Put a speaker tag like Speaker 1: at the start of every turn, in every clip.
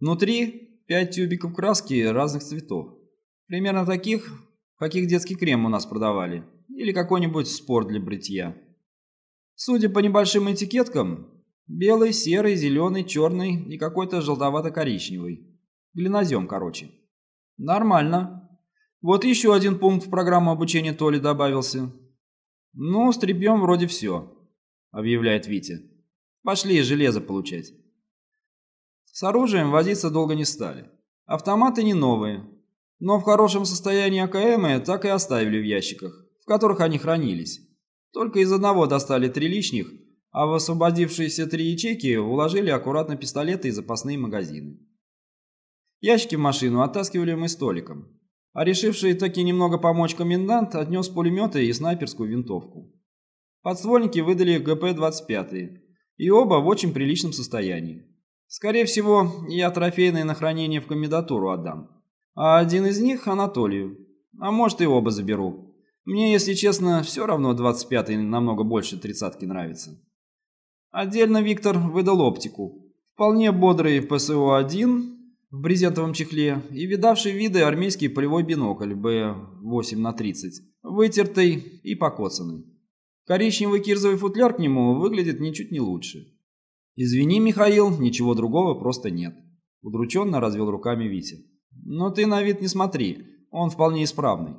Speaker 1: Внутри пять тюбиков краски разных цветов. Примерно таких, каких детский крем у нас продавали. Или какой-нибудь спорт для бритья. Судя по небольшим этикеткам, белый, серый, зеленый, черный и какой-то желтовато-коричневый. Глинозем, короче. Нормально. Вот еще один пункт в программу обучения Толи добавился. Ну, стребьем вроде все, объявляет Витя. Пошли железо получать. С оружием возиться долго не стали. Автоматы не новые, но в хорошем состоянии АКМы так и оставили в ящиках, в которых они хранились. Только из одного достали три лишних, а в освободившиеся три ячейки уложили аккуратно пистолеты и запасные магазины. Ящики в машину оттаскивали мы столиком, а решивший таки немного помочь комендант отнес пулеметы и снайперскую винтовку. Подствольники выдали ГП-25, и оба в очень приличном состоянии. Скорее всего, я трофейные на хранение в комендатуру отдам, а один из них Анатолию, а может и оба заберу. Мне, если честно, все равно 25-й намного больше тридцатки нравится. Отдельно Виктор выдал оптику. Вполне бодрый ПСО-1 в брезентовом чехле и видавший виды армейский полевой бинокль Б8 на 30, вытертый и покоцанный. Коричневый кирзовый футляр к нему выглядит ничуть не лучше. «Извини, Михаил, ничего другого просто нет», – удрученно развел руками Витя. «Но ты на вид не смотри, он вполне исправный».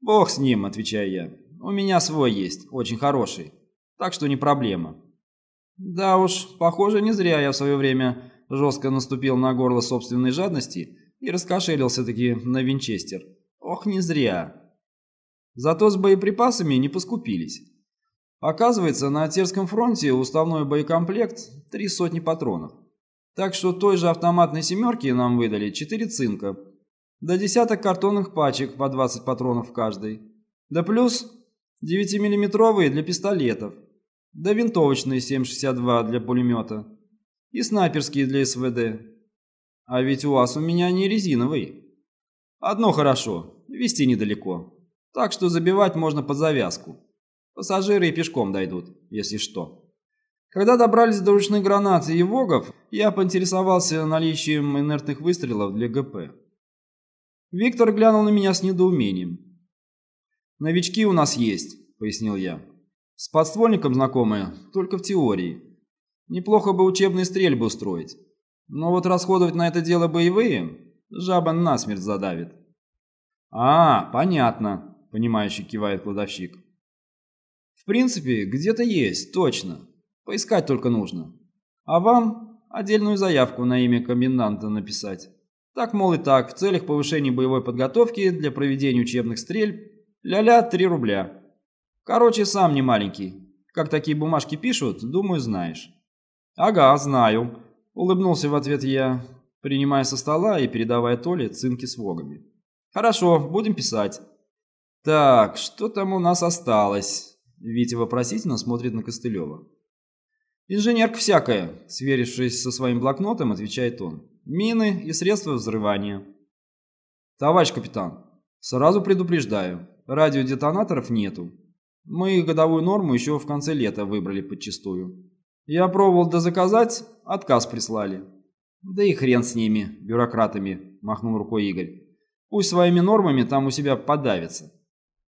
Speaker 1: «Бог с ним», – отвечаю я. «У меня свой есть, очень хороший, так что не проблема». Да уж, похоже, не зря я в свое время жестко наступил на горло собственной жадности и раскошелился-таки на винчестер. Ох, не зря. Зато с боеприпасами не поскупились. Оказывается, на Терском фронте уставной боекомплект три сотни патронов. Так что той же автоматной семерки нам выдали четыре цинка, до десяток картонных пачек по 20 патронов в каждой, да плюс 9-миллиметровые для пистолетов, да винтовочные 7,62 для пулемета и снайперские для СВД. А ведь у вас у меня не резиновый. Одно хорошо, вести недалеко, так что забивать можно под завязку. Пассажиры и пешком дойдут, если что. Когда добрались до ручных гранат и вогов, я поинтересовался наличием инертных выстрелов для ГП. Виктор глянул на меня с недоумением. «Новички у нас есть», — пояснил я. С подствольником знакомые, только в теории. Неплохо бы учебные стрельбы устроить. Но вот расходовать на это дело боевые, жаба насмерть задавит. А, понятно, понимающе кивает кладовщик. Принципе, где-то есть, точно. Поискать только нужно. А вам отдельную заявку на имя коменданта написать. Так, мол, и так, в целях повышения боевой подготовки для проведения учебных стрельб, ля-ля, 3 рубля. Короче, сам не маленький. Как такие бумажки пишут, думаю, знаешь. Ага, знаю. Улыбнулся в ответ я, принимая со стола и передавая Толе цинки с вогами. Хорошо, будем писать. Так, что там у нас осталось? Витя вопросительно смотрит на Костылева. «Инженерка всякая», — сверившись со своим блокнотом, отвечает он. «Мины и средства взрывания». «Товарищ капитан, сразу предупреждаю, радиодетонаторов нету. Мы годовую норму еще в конце лета выбрали подчистую. Я пробовал дозаказать, отказ прислали. Да и хрен с ними, бюрократами, махнул рукой Игорь. Пусть своими нормами там у себя подавится.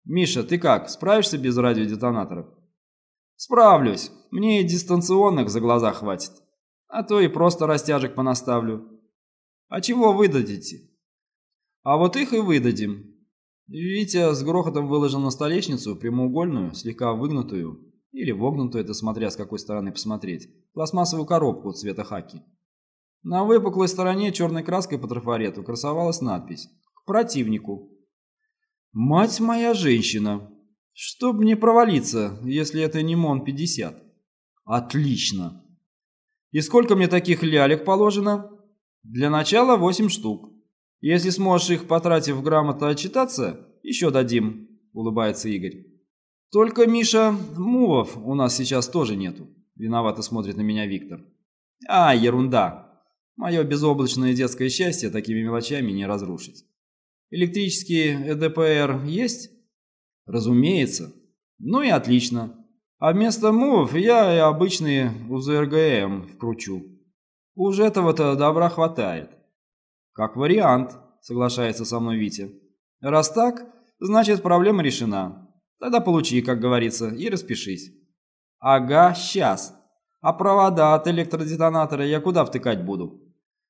Speaker 1: Миша, ты как, справишься без радиодетонаторов? Справлюсь, мне и дистанционных за глаза хватит. А то и просто растяжек понаставлю. А чего выдадите? А вот их и выдадим. Витя с грохотом выложил на столешницу прямоугольную, слегка выгнутую, или вогнутую, это смотря с какой стороны посмотреть, пластмассовую коробку цвета хаки. На выпуклой стороне черной краской по трафарету красовалась надпись «К противнику». «Мать моя женщина! Чтоб мне провалиться, если это не МОН-50!» «Отлично! И сколько мне таких лялек положено?» «Для начала восемь штук. Если сможешь их, потратив грамотно отчитаться, еще дадим», — улыбается Игорь. «Только, Миша, мувов у нас сейчас тоже нету», — виновато смотрит на меня Виктор. «А, ерунда. Мое безоблачное детское счастье такими мелочами не разрушить. Электрические ЭДПР есть?» «Разумеется. Ну и отлично. А вместо мувов я и обычные УЗРГМ вкручу. Уж этого-то добра хватает. Как вариант, соглашается со мной Витя. Раз так, значит проблема решена. Тогда получи, как говорится, и распишись. Ага, сейчас. А провода от электродетонатора я куда втыкать буду?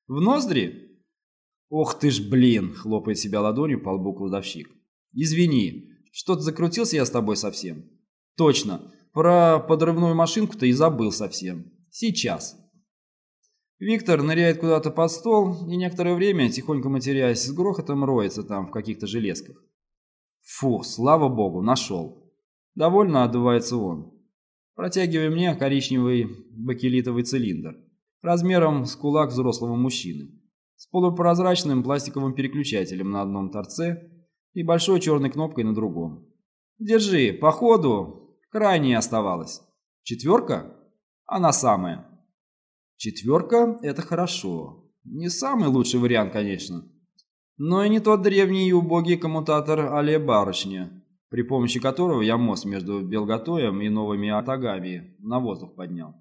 Speaker 1: В ноздри? Ох ты ж, блин, хлопает себя ладонью по лбу кладовщик. Извини, что-то закрутился я с тобой совсем. Точно, про подрывную машинку-то и забыл совсем. Сейчас. Виктор ныряет куда-то под стол и некоторое время, тихонько матерясь, с грохотом роется там в каких-то железках. Фу, слава богу, нашел. Довольно отдувается он. Протягивая мне коричневый бакелитовый цилиндр, размером с кулак взрослого мужчины, с полупрозрачным пластиковым переключателем на одном торце и большой черной кнопкой на другом. Держи, по ходу, крайне оставалось. Четверка? Она самая. Четверка – это хорошо. Не самый лучший вариант, конечно но и не тот древний и убогий коммутатор Алия Барышня, при помощи которого я мост между Белготоем и Новыми Атагами на воздух поднял.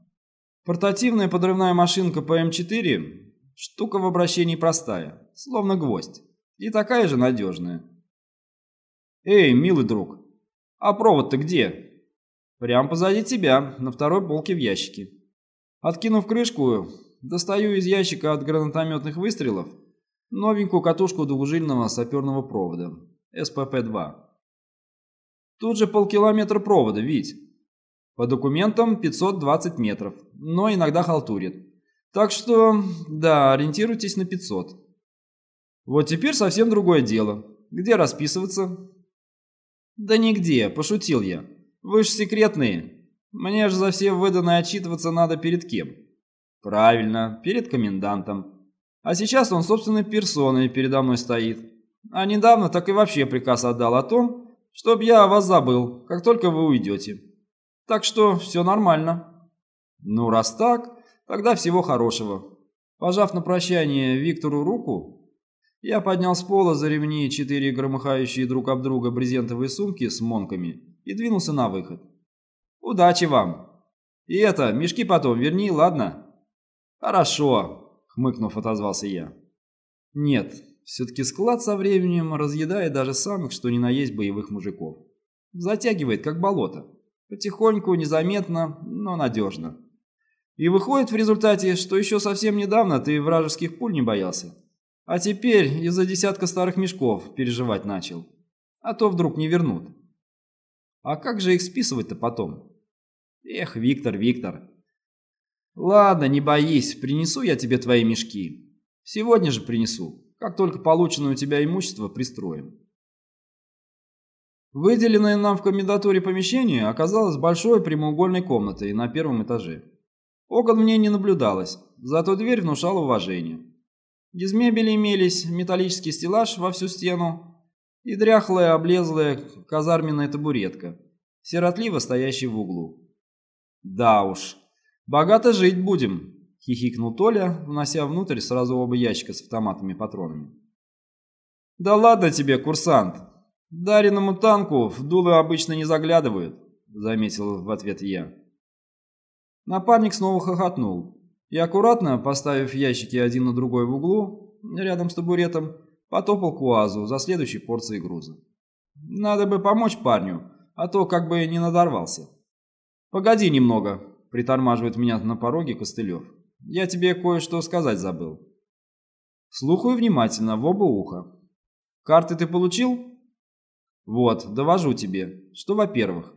Speaker 1: Портативная подрывная машинка ПМ-4 – штука в обращении простая, словно гвоздь, и такая же надежная. «Эй, милый друг, а провод-то где?» «Прямо позади тебя, на второй полке в ящике». Откинув крышку, достаю из ящика от гранатометных выстрелов – новенькую катушку двужильного саперного провода, СПП-2. Тут же полкилометра провода, ведь. По документам 520 метров, но иногда халтурит. Так что, да, ориентируйтесь на 500. Вот теперь совсем другое дело. Где расписываться? Да нигде, пошутил я. Вы ж секретные. Мне же за все выданные отчитываться надо перед кем? Правильно, перед комендантом. А сейчас он собственной персоной передо мной стоит. А недавно так и вообще приказ отдал о том, чтобы я о вас забыл, как только вы уйдете. Так что все нормально. Ну, раз так, тогда всего хорошего. Пожав на прощание Виктору руку, я поднял с пола за ремни четыре громыхающие друг об друга брезентовые сумки с монками и двинулся на выход. Удачи вам! И это, мешки потом верни, ладно? Хорошо, хмыкнув, отозвался я. Нет, все-таки склад со временем разъедает даже самых, что ни на есть боевых мужиков. Затягивает, как болото. Потихоньку, незаметно, но надежно. И выходит в результате, что еще совсем недавно ты вражеских пуль не боялся. А теперь из-за десятка старых мешков переживать начал. А то вдруг не вернут. А как же их списывать-то потом? Эх, Виктор, Виктор, «Ладно, не боись, принесу я тебе твои мешки. Сегодня же принесу, как только полученное у тебя имущество пристроим». Выделенное нам в комендатуре помещение оказалось большой прямоугольной комнатой на первом этаже. Окон мне не наблюдалось, зато дверь внушала уважение. Из мебели имелись металлический стеллаж во всю стену и дряхлая, облезлая казарменная табуретка, сиротливо стоящая в углу. Да уж, «Богато жить будем», — хихикнул Толя, внося внутрь сразу оба ящика с автоматами и патронами. «Да ладно тебе, курсант. Дареному танку в дуло обычно не заглядывают», — заметил в ответ я. Напарник снова хохотнул и, аккуратно поставив ящики один на другой в углу, рядом с табуретом, потопал к УАЗу за следующей порцией груза. «Надо бы помочь парню, а то как бы не надорвался». «Погоди немного», Притормаживает меня на пороге Костылев. Я тебе кое-что сказать забыл. Слухаю внимательно, в оба уха. Карты ты получил? Вот, довожу тебе, что, во-первых,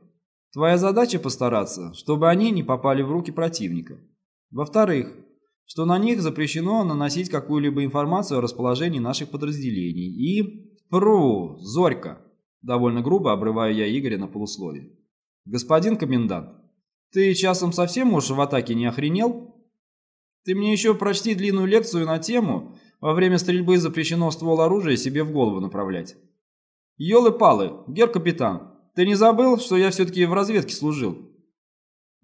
Speaker 1: твоя задача постараться, чтобы они не попали в руки противника. Во-вторых, что на них запрещено наносить какую-либо информацию о расположении наших подразделений. И... Пру, Зорька! Довольно грубо обрываю я Игоря на полусловие. Господин комендант, ты часом совсем уж в атаке не охренел? Ты мне еще прочти длинную лекцию на тему «Во время стрельбы запрещено ствол оружия себе в голову направлять». Ёлы-палы, гер-капитан, ты не забыл, что я все-таки в разведке служил?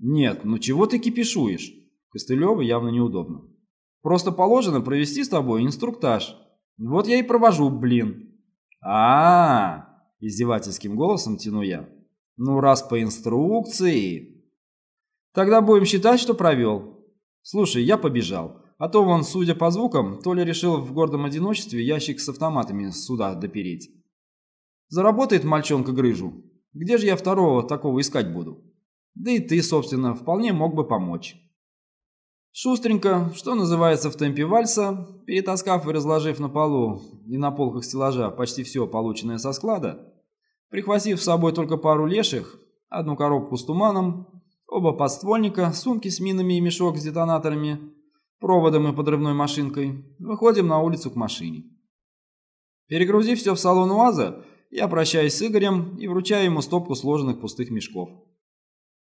Speaker 1: Нет, ну чего ты кипишуешь? Костылеву явно неудобно. Просто положено провести с тобой инструктаж. Вот я и провожу, блин. А, -а, -а издевательским голосом тяну я. Ну раз по инструкции, Тогда будем считать, что провел. Слушай, я побежал. А то вон, судя по звукам, Толя решил в гордом одиночестве ящик с автоматами сюда допереть. Заработает мальчонка грыжу. Где же я второго такого искать буду? Да и ты, собственно, вполне мог бы помочь. Шустренько, что называется в темпе вальса, перетаскав и разложив на полу и на полках стеллажа почти все полученное со склада, прихватив с собой только пару леших, одну коробку с туманом, оба подствольника, сумки с минами и мешок с детонаторами, проводом и подрывной машинкой, выходим на улицу к машине. Перегрузив все в салон УАЗа, я прощаюсь с Игорем и вручаю ему стопку сложенных пустых мешков.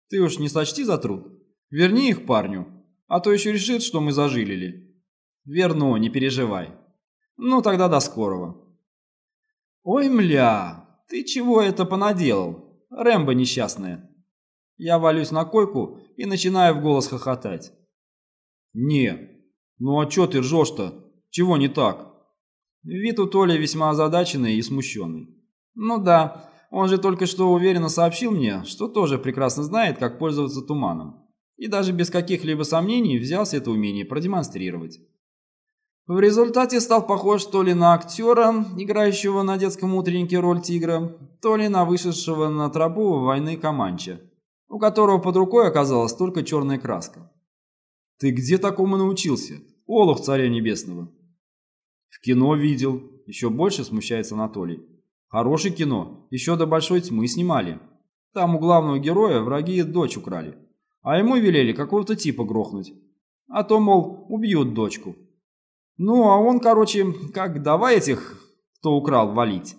Speaker 1: Ты уж не сочти за труд. Верни их парню, а то еще решит, что мы зажилили. Верну, не переживай. Ну тогда до скорого. Ой, мля, ты чего это понаделал? Рэмбо несчастная. Я валюсь на койку и начинаю в голос хохотать. Не, ну а чё ты ржешь-то? Чего не так? Вид у Толи весьма озадаченный и смущенный. Ну да, он же только что уверенно сообщил мне, что тоже прекрасно знает, как пользоваться туманом. И даже без каких-либо сомнений взялся это умение продемонстрировать. В результате стал похож то ли на актера, играющего на детском утреннике роль тигра, то ли на вышедшего на тропу войны Каманча, у которого под рукой оказалась только черная краска. «Ты где такому научился? Олух царя небесного!» «В кино видел», — еще больше смущается Анатолий. Хорошее кино, еще до Большой Тьмы снимали. Там у главного героя враги дочь украли, а ему велели какого-то типа грохнуть. А то, мол, убьют дочку. Ну, а он, короче, как давай этих, кто украл, валить.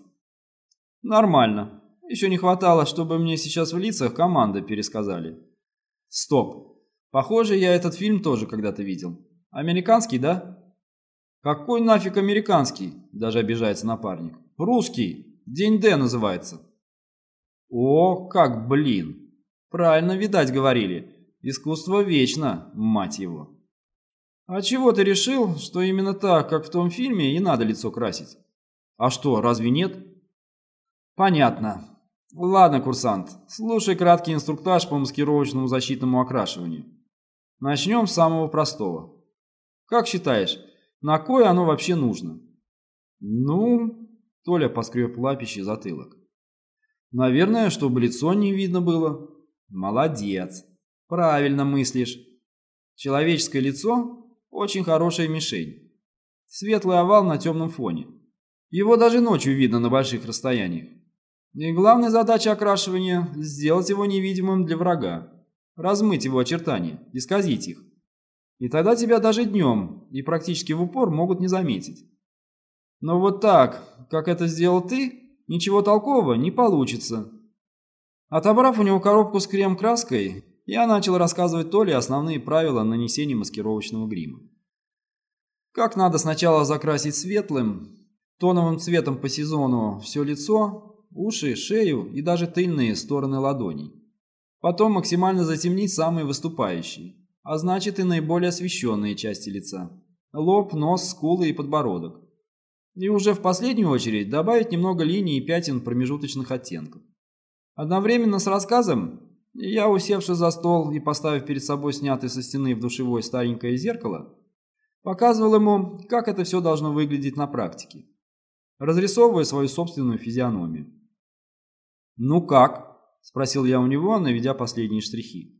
Speaker 1: Нормально. Еще не хватало, чтобы мне сейчас в лицах команды пересказали. Стоп. Похоже, я этот фильм тоже когда-то видел. Американский, да? Какой нафиг американский? Даже обижается напарник. Русский. День Д называется. О, как блин. Правильно, видать, говорили. Искусство вечно, мать его. А чего ты решил, что именно так, как в том фильме, и надо лицо красить? А что, разве нет? Понятно. Ладно, курсант, слушай краткий инструктаж по маскировочному защитному окрашиванию. Начнем с самого простого. Как считаешь, на кое оно вообще нужно? Ну, Толя поскреб лапищий затылок. «Наверное, чтобы лицо не видно было». «Молодец. Правильно мыслишь. Человеческое лицо – очень хорошая мишень. Светлый овал на темном фоне. Его даже ночью видно на больших расстояниях. И главная задача окрашивания – сделать его невидимым для врага, размыть его очертания, исказить их. И тогда тебя даже днем и практически в упор могут не заметить. Но вот так, как это сделал ты, ничего толкового не получится. Отобрав у него коробку с крем-краской, я начал рассказывать Толе основные правила нанесения маскировочного грима. Как надо сначала закрасить светлым, тоновым цветом по сезону все лицо, уши, шею и даже тыльные стороны ладоней. Потом максимально затемнить самые выступающие, а значит и наиболее освещенные части лица. Лоб, нос, скулы и подбородок. И уже в последнюю очередь добавить немного линий и пятен промежуточных оттенков. Одновременно с рассказом я, усевшись за стол и поставив перед собой снятое со стены в душевой старенькое зеркало, показывал ему, как это все должно выглядеть на практике, разрисовывая свою собственную физиономию. «Ну как?» – спросил я у него, наведя последние штрихи.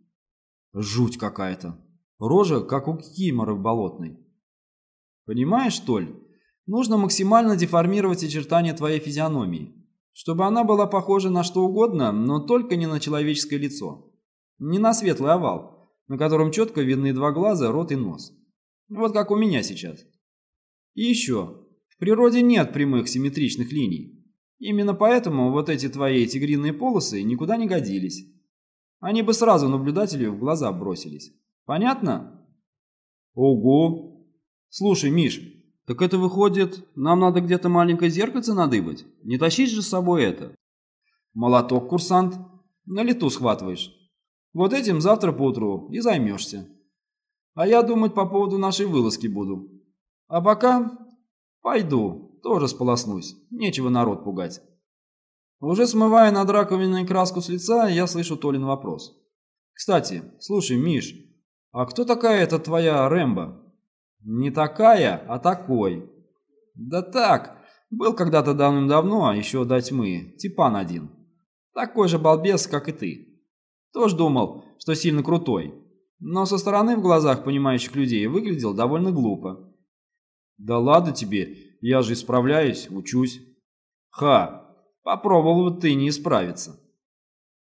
Speaker 1: «Жуть какая-то. Рожа, как у кикиморы болотной». «Понимаешь, Толь, нужно максимально деформировать очертания твоей физиономии, чтобы она была похожа на что угодно, но только не на человеческое лицо. Не на светлый овал, на котором четко видны два глаза, рот и нос. Вот как у меня сейчас. И еще, в природе нет прямых симметричных линий. Именно поэтому вот эти твои тигриные полосы никуда не годились. Они бы сразу наблюдателю в глаза бросились. Понятно? Ого! Слушай, Миш, так это выходит, нам надо где-то маленькое зеркальце надыбать? Не тащить же с собой это? Молоток, курсант. На лету схватываешь. Вот этим завтра поутру и займешься. А я думать по поводу нашей вылазки буду. А пока пойду, тоже сполоснусь. Нечего народ пугать. Уже смывая над раковиной краску с лица, я слышу Толин вопрос. Кстати, слушай, Миш, а кто такая эта твоя Рэмбо? Не такая, а такой. Да так, был когда-то давным-давно, еще до тьмы, типан один. Такой же балбес, как и ты. Тоже думал, что сильно крутой. Но со стороны в глазах понимающих людей выглядел довольно глупо. Да ладно тебе, я же исправляюсь, учусь. Ха, попробовал бы ты не исправиться.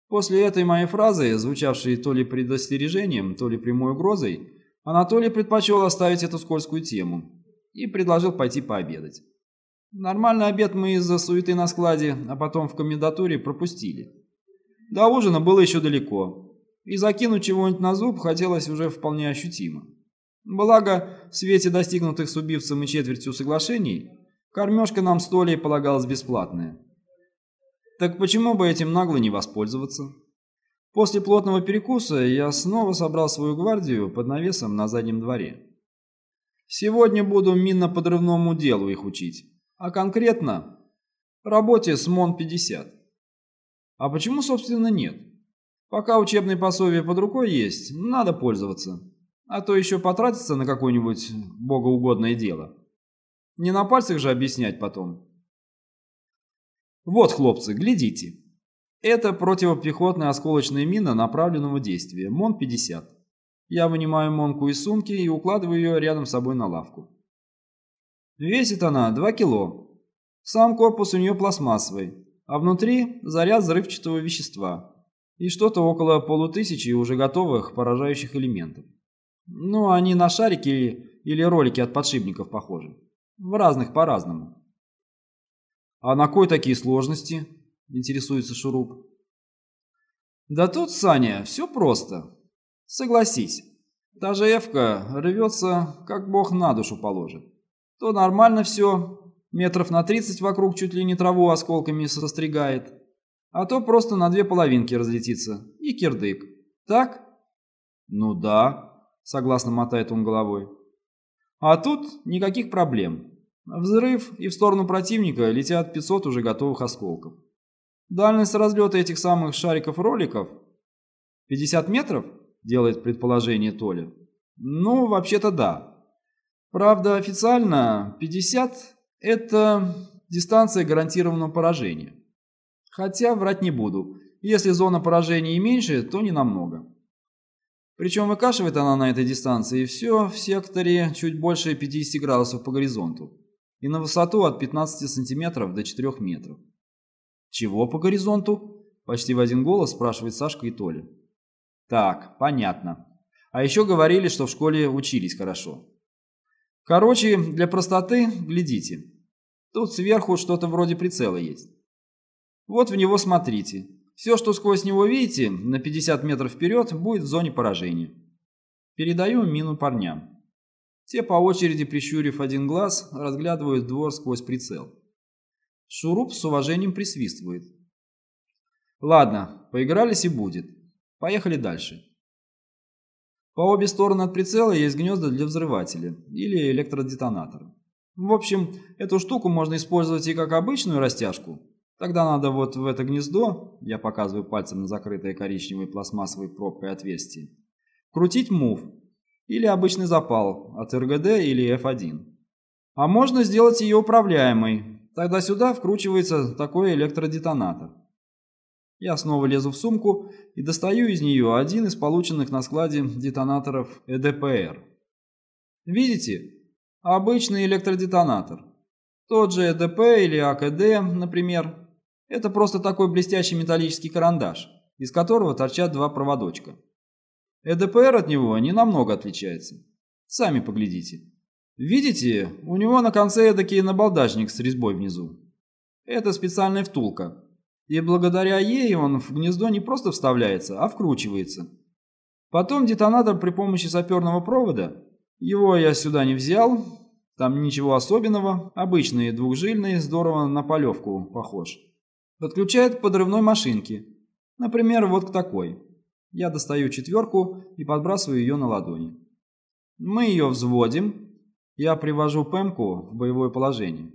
Speaker 1: После этой моей фразы, звучавшей то ли предостережением, то ли прямой угрозой, Анатолий предпочел оставить эту скользкую тему и предложил пойти пообедать. Нормальный обед мы из-за суеты на складе, а потом в комендатуре пропустили. До ужина было еще далеко, и закинуть чего-нибудь на зуб хотелось уже вполне ощутимо. Благо, в свете достигнутых с убивцем и четвертью соглашений, кормежка нам с Толей полагалась бесплатная. Так почему бы этим нагло не воспользоваться? После плотного перекуса я снова собрал свою гвардию под навесом на заднем дворе. Сегодня буду минно-подрывному делу их учить, а конкретно работе с МОН-50. А почему, собственно, нет? Пока учебные пособия под рукой есть, надо пользоваться, а то еще потратиться на какое-нибудь богоугодное дело. Не на пальцах же объяснять потом. Вот, хлопцы, глядите. Это противопехотная осколочная мина направленного действия, МОН-50. Я вынимаю Монку из сумки и укладываю ее рядом с собой на лавку. Весит она 2 кило. Сам корпус у нее пластмассовый, а внутри заряд взрывчатого вещества и что-то около полутысячи уже готовых поражающих элементов. Ну, они на шарики или ролики от подшипников похожи. В разных по-разному. «А на кой такие сложности?» – интересуется Шуруп. «Да тут, Саня, все просто. Согласись, та же Эвка рвется, как бог на душу положит. То нормально все, метров на 30 вокруг чуть ли не траву осколками состригает, а то просто на две половинки разлетится, и кирдык. Так?» «Ну да», – согласно мотает он головой. «А тут никаких проблем. Взрыв, и в сторону противника летят 500 уже готовых осколков. Дальность разлета этих самых шариков-роликов 50 метров, делает предположение Толя. Ну, вообще-то да. Правда, официально 50 – это дистанция гарантированного поражения. Хотя врать не буду. Если зона поражения и меньше, то не намного. Причем выкашивает она на этой дистанции все в секторе чуть больше 50 градусов по горизонту и на высоту от 15 сантиметров до 4 метров. «Чего по горизонту?» – почти в один голос спрашивает Сашка и Толя. «Так, понятно. А еще говорили, что в школе учились хорошо. Короче, для простоты глядите. Тут сверху что-то вроде прицела есть. Вот в него смотрите. Все, что сквозь него видите, на 50 метров вперед, будет в зоне поражения. Передаю мину парням. Те по очереди, прищурив один глаз, разглядывают двор сквозь прицел. Шуруп с уважением присвистывает. Ладно, поигрались и будет. Поехали дальше. По обе стороны от прицела есть гнезда для взрывателя или электродетонатора. В общем, эту штуку можно использовать и как обычную растяжку. Тогда надо вот в это гнездо, я показываю пальцем на закрытое коричневой пластмассовой пробкой отверстие, крутить мув или обычный запал от РГД или F1. А можно сделать ее управляемой, тогда сюда вкручивается такой электродетонатор. Я снова лезу в сумку и достаю из нее один из полученных на складе детонаторов ЭДПР. Видите? Обычный электродетонатор. Тот же ЭДП или АКД, например. Это просто такой блестящий металлический карандаш, из которого торчат два проводочка. ЭДПР от него не намного отличается. Сами поглядите. Видите, у него на конце эдакий набалдажник с резьбой внизу. Это специальная втулка. И благодаря ей он в гнездо не просто вставляется, а вкручивается. Потом детонатор при помощи саперного провода, его я сюда не взял, там ничего особенного, обычный двухжильный, здорово на полевку похож. Подключает к подрывной машинке, например, вот к такой. Я достаю четверку и подбрасываю ее на ладони. Мы ее взводим. Я привожу ПМку в боевое положение.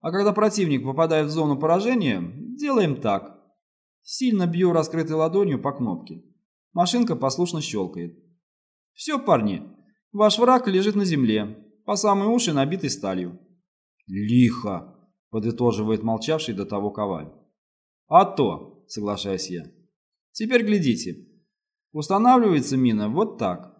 Speaker 1: А когда противник попадает в зону поражения, делаем так. Сильно бью раскрытой ладонью по кнопке. Машинка послушно щелкает. Все, парни, Ваш враг лежит на земле, по самые уши набитый сталью.
Speaker 2: Лихо, подытоживает молчавший до того коваль.
Speaker 1: А то, соглашаюсь я. Теперь глядите. Устанавливается мина вот так.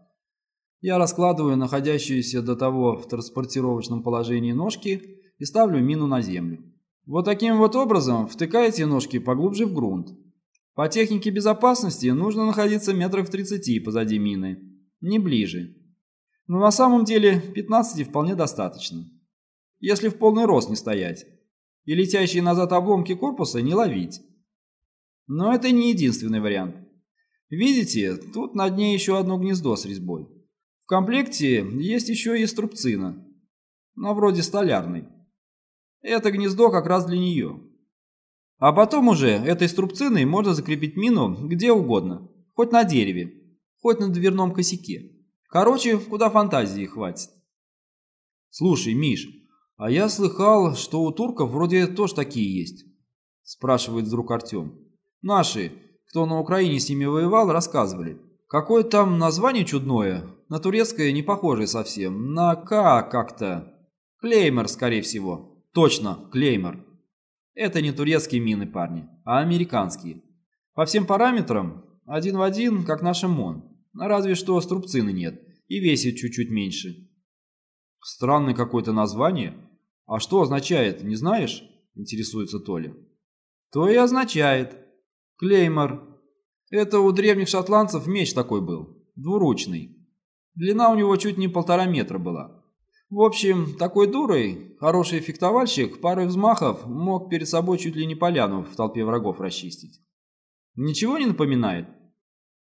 Speaker 1: Я раскладываю находящиеся до того в транспортировочном положении ножки и ставлю мину на землю. Вот таким вот образом втыкаете ножки поглубже в грунт. По технике безопасности нужно находиться метров 30 позади мины, не ближе. Но на самом деле 15 вполне достаточно. Если в полный рост не стоять. И летящие назад обломки корпуса не ловить. Но это не единственный вариант. Видите, тут на дне еще одно гнездо с резьбой. В комплекте есть еще и струбцина. На вроде столярной. Это гнездо как раз для нее. А потом уже этой струбциной можно закрепить мину где угодно. Хоть на дереве, хоть на дверном косяке. Короче, куда фантазии хватит.
Speaker 2: Слушай, Миш, а я слыхал, что у турков вроде тоже такие есть. Спрашивает вдруг Артем. Наши, кто на Украине с ними воевал, рассказывали. Какое там название чудное, на турецкое не похожее совсем, на К как-то. Клеймер, скорее всего. Точно, клеймер. Это не турецкие мины, парни, а американские. По всем параметрам один в один, как наш МОН. Разве что струбцины нет и весит чуть-чуть меньше.
Speaker 1: Странное какое-то название. А что означает, не знаешь? Интересуется Толя. То и означает. Клеймор. Это у древних шотландцев меч такой был, двуручный. Длина у него чуть не полтора метра была. В общем, такой дурой хороший фехтовальщик парой взмахов мог перед собой чуть ли не поляну в толпе врагов расчистить. Ничего не напоминает?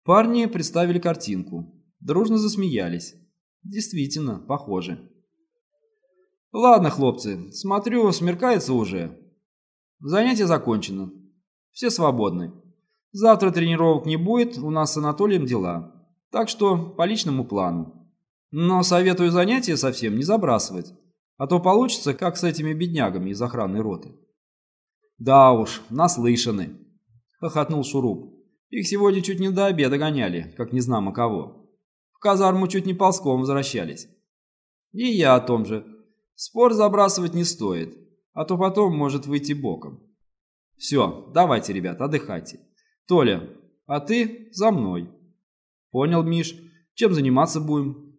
Speaker 1: Парни представили картинку. Дружно засмеялись. Действительно, похоже. Ладно, хлопцы, смотрю, смеркается уже. Занятие закончено. Все свободны. Завтра тренировок не будет, у нас с Анатолием дела. Так что по личному плану. Но советую занятия совсем не забрасывать, а то получится, как с этими беднягами из охранной роты. Да уж, наслышаны, хохотнул Шуруп. Их сегодня чуть не до обеда гоняли, как не знамо кого. В казарму чуть не ползком возвращались. И я о том же. Спор забрасывать не стоит, а то потом может выйти боком. Все, давайте, ребят, отдыхайте. Толя, а ты за мной. Понял, Миш, чем заниматься будем?